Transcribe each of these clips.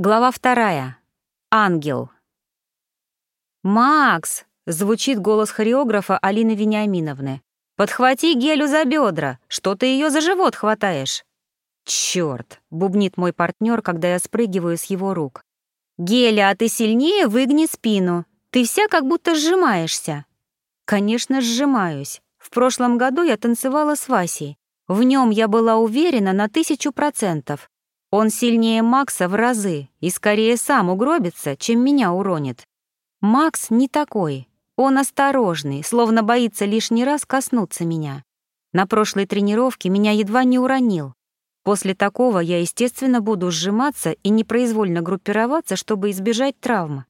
Глава вторая. Ангел. «Макс!» — звучит голос хореографа Алины Вениаминовны. «Подхвати Гелю за бедра! Что ты ее за живот хватаешь?» «Чёрт!» — бубнит мой партнер, когда я спрыгиваю с его рук. «Геля, а ты сильнее выгни спину. Ты вся как будто сжимаешься». «Конечно, сжимаюсь. В прошлом году я танцевала с Васей. В нем я была уверена на тысячу процентов. Он сильнее Макса в разы и скорее сам угробится, чем меня уронит. Макс не такой. Он осторожный, словно боится лишний раз коснуться меня. На прошлой тренировке меня едва не уронил. После такого я, естественно, буду сжиматься и непроизвольно группироваться, чтобы избежать травмы.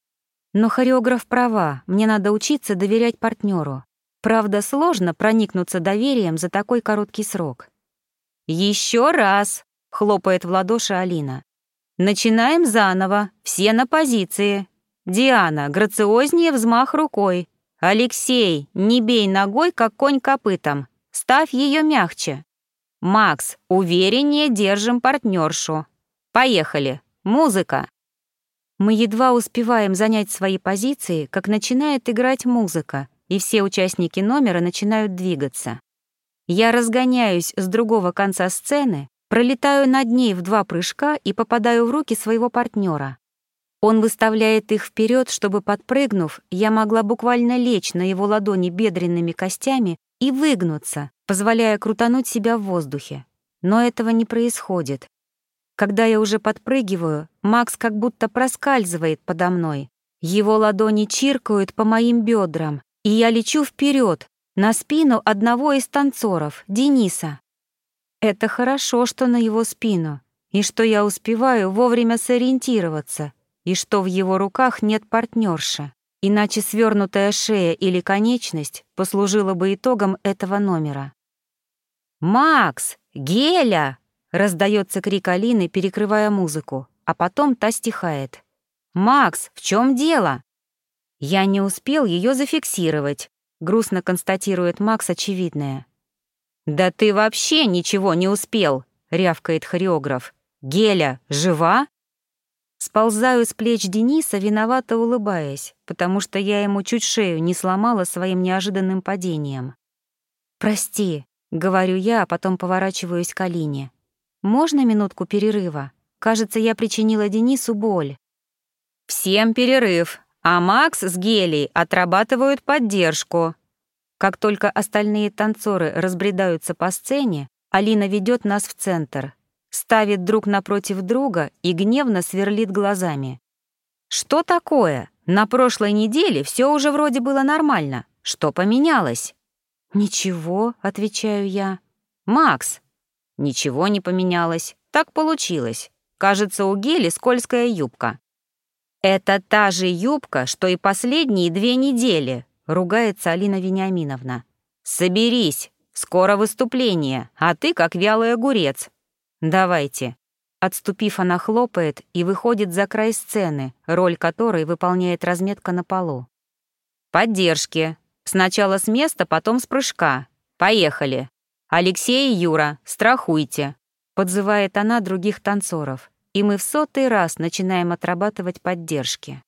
Но хореограф права, мне надо учиться доверять партнеру. Правда, сложно проникнуться доверием за такой короткий срок. Еще раз, — хлопает в ладоши Алина. «Начинаем заново, все на позиции. Диана, грациознее взмах рукой. Алексей, не бей ногой, как конь копытом. Ставь ее мягче. Макс, увереннее держим партнершу. Поехали. Музыка». Мы едва успеваем занять свои позиции, как начинает играть музыка, и все участники номера начинают двигаться. Я разгоняюсь с другого конца сцены, Пролетаю над ней в два прыжка и попадаю в руки своего партнера. Он выставляет их вперед, чтобы, подпрыгнув, я могла буквально лечь на его ладони бедренными костями и выгнуться, позволяя крутануть себя в воздухе. Но этого не происходит. Когда я уже подпрыгиваю, Макс как будто проскальзывает подо мной. Его ладони чиркают по моим бедрам, и я лечу вперед на спину одного из танцоров, Дениса. Это хорошо, что на его спину, и что я успеваю вовремя сориентироваться, и что в его руках нет партнерши. Иначе свернутая шея или конечность послужила бы итогом этого номера. «Макс! Геля!» — раздается крик Алины, перекрывая музыку, а потом та стихает. «Макс, в чем дело?» «Я не успел ее зафиксировать», — грустно констатирует Макс очевидное. «Да ты вообще ничего не успел!» — рявкает хореограф. «Геля, жива?» Сползаю с плеч Дениса, виновато улыбаясь, потому что я ему чуть шею не сломала своим неожиданным падением. «Прости», — говорю я, а потом поворачиваюсь к Алине. «Можно минутку перерыва? Кажется, я причинила Денису боль». «Всем перерыв, а Макс с Гелей отрабатывают поддержку», как только остальные танцоры разбредаются по сцене, Алина ведет нас в центр, ставит друг напротив друга и гневно сверлит глазами. «Что такое? На прошлой неделе все уже вроде было нормально. Что поменялось?» «Ничего», — отвечаю я. «Макс!» «Ничего не поменялось. Так получилось. Кажется, у Гели скользкая юбка». «Это та же юбка, что и последние две недели», ругается Алина Вениаминовна. «Соберись, скоро выступление, а ты как вялый огурец. Давайте». Отступив, она хлопает и выходит за край сцены, роль которой выполняет разметка на полу. «Поддержки. Сначала с места, потом с прыжка. Поехали. Алексей и Юра, страхуйте», — подзывает она других танцоров, и мы в сотый раз начинаем отрабатывать поддержки.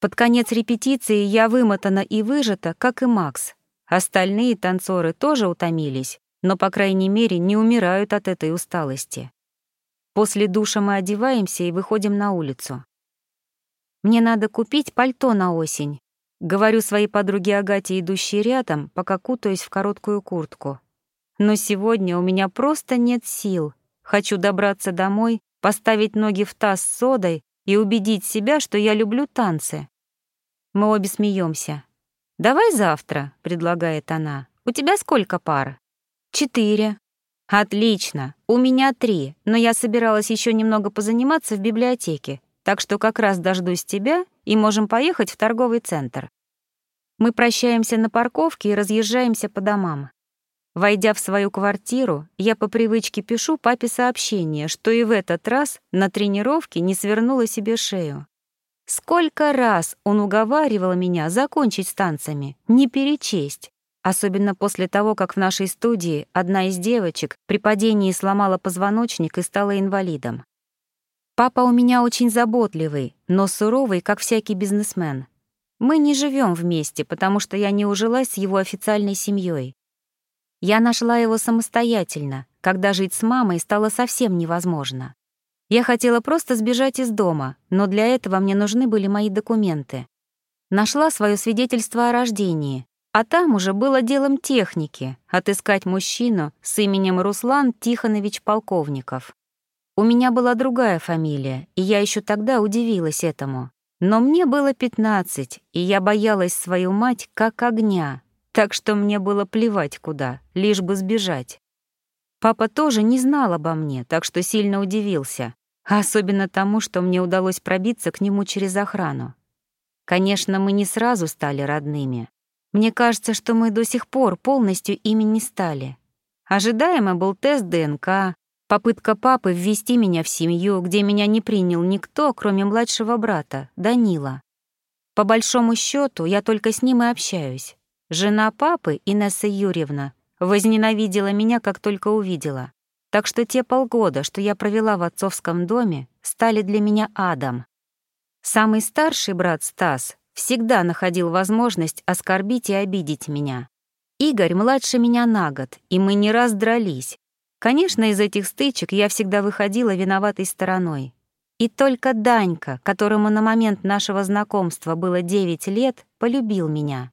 Под конец репетиции я вымотана и выжата, как и Макс. Остальные танцоры тоже утомились, но, по крайней мере, не умирают от этой усталости. После душа мы одеваемся и выходим на улицу. «Мне надо купить пальто на осень», — говорю своей подруге Агате, идущей рядом, пока кутаюсь в короткую куртку. «Но сегодня у меня просто нет сил. Хочу добраться домой, поставить ноги в таз с содой и убедить себя, что я люблю танцы. Мы обе смеемся. «Давай завтра», — предлагает она. «У тебя сколько пар?» «Четыре». «Отлично. У меня три, но я собиралась еще немного позаниматься в библиотеке, так что как раз дождусь тебя и можем поехать в торговый центр». Мы прощаемся на парковке и разъезжаемся по домам. Войдя в свою квартиру, я по привычке пишу папе сообщение, что и в этот раз на тренировке не свернула себе шею. Сколько раз он уговаривал меня закончить с танцами, не перечесть. Особенно после того, как в нашей студии одна из девочек при падении сломала позвоночник и стала инвалидом. Папа у меня очень заботливый, но суровый, как всякий бизнесмен. Мы не живем вместе, потому что я не ужилась с его официальной семьей. Я нашла его самостоятельно, когда жить с мамой стало совсем невозможно. Я хотела просто сбежать из дома, но для этого мне нужны были мои документы. Нашла свое свидетельство о рождении, а там уже было делом техники отыскать мужчину с именем Руслан Тихонович Полковников. У меня была другая фамилия, и я еще тогда удивилась этому. Но мне было 15, и я боялась свою мать как огня, так что мне было плевать куда, лишь бы сбежать. Папа тоже не знал обо мне, так что сильно удивился, особенно тому, что мне удалось пробиться к нему через охрану. Конечно, мы не сразу стали родными. Мне кажется, что мы до сих пор полностью ими не стали. Ожидаемо был тест ДНК, попытка папы ввести меня в семью, где меня не принял никто, кроме младшего брата, Данила. По большому счету, я только с ним и общаюсь. Жена папы, Инесса Юрьевна, возненавидела меня, как только увидела. Так что те полгода, что я провела в отцовском доме, стали для меня адом. Самый старший брат Стас всегда находил возможность оскорбить и обидеть меня. Игорь младше меня на год, и мы не раз дрались. Конечно, из этих стычек я всегда выходила виноватой стороной. И только Данька, которому на момент нашего знакомства было 9 лет, полюбил меня.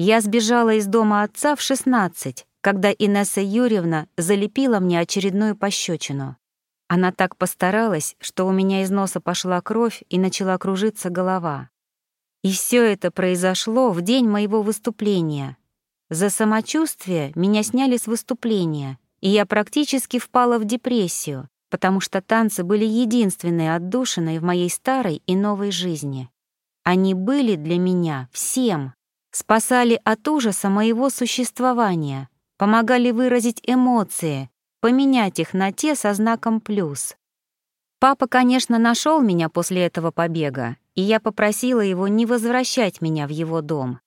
Я сбежала из дома отца в 16, когда Инесса Юрьевна залепила мне очередную пощечину. Она так постаралась, что у меня из носа пошла кровь и начала кружиться голова. И все это произошло в день моего выступления. За самочувствие меня сняли с выступления, и я практически впала в депрессию, потому что танцы были единственной отдушиной в моей старой и новой жизни. Они были для меня всем спасали от ужаса моего существования, помогали выразить эмоции, поменять их на те со знаком «плюс». Папа, конечно, нашел меня после этого побега, и я попросила его не возвращать меня в его дом.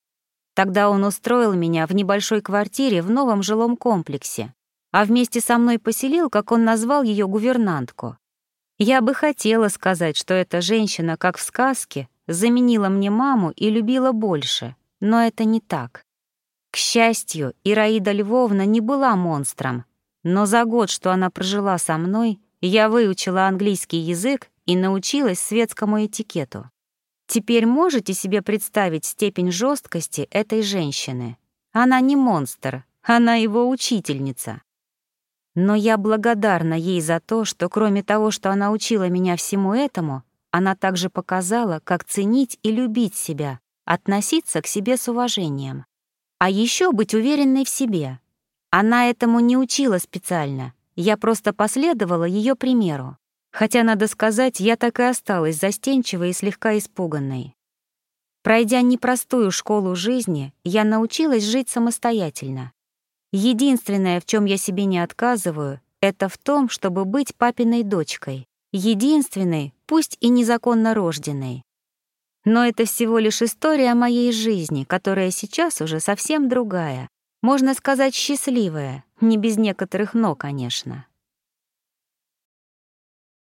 Тогда он устроил меня в небольшой квартире в новом жилом комплексе, а вместе со мной поселил, как он назвал ее, гувернантку. Я бы хотела сказать, что эта женщина, как в сказке, заменила мне маму и любила больше — но это не так. К счастью, Ираида Львовна не была монстром, но за год, что она прожила со мной, я выучила английский язык и научилась светскому этикету. Теперь можете себе представить степень жесткости этой женщины? Она не монстр, она его учительница. Но я благодарна ей за то, что кроме того, что она учила меня всему этому, она также показала, как ценить и любить себя, относиться к себе с уважением. А еще быть уверенной в себе. Она этому не учила специально, я просто последовала ее примеру. Хотя, надо сказать, я так и осталась застенчивой и слегка испуганной. Пройдя непростую школу жизни, я научилась жить самостоятельно. Единственное, в чем я себе не отказываю, это в том, чтобы быть папиной дочкой. Единственной, пусть и незаконно рожденной. Но это всего лишь история моей жизни, которая сейчас уже совсем другая. Можно сказать, счастливая, не без некоторых «но», конечно.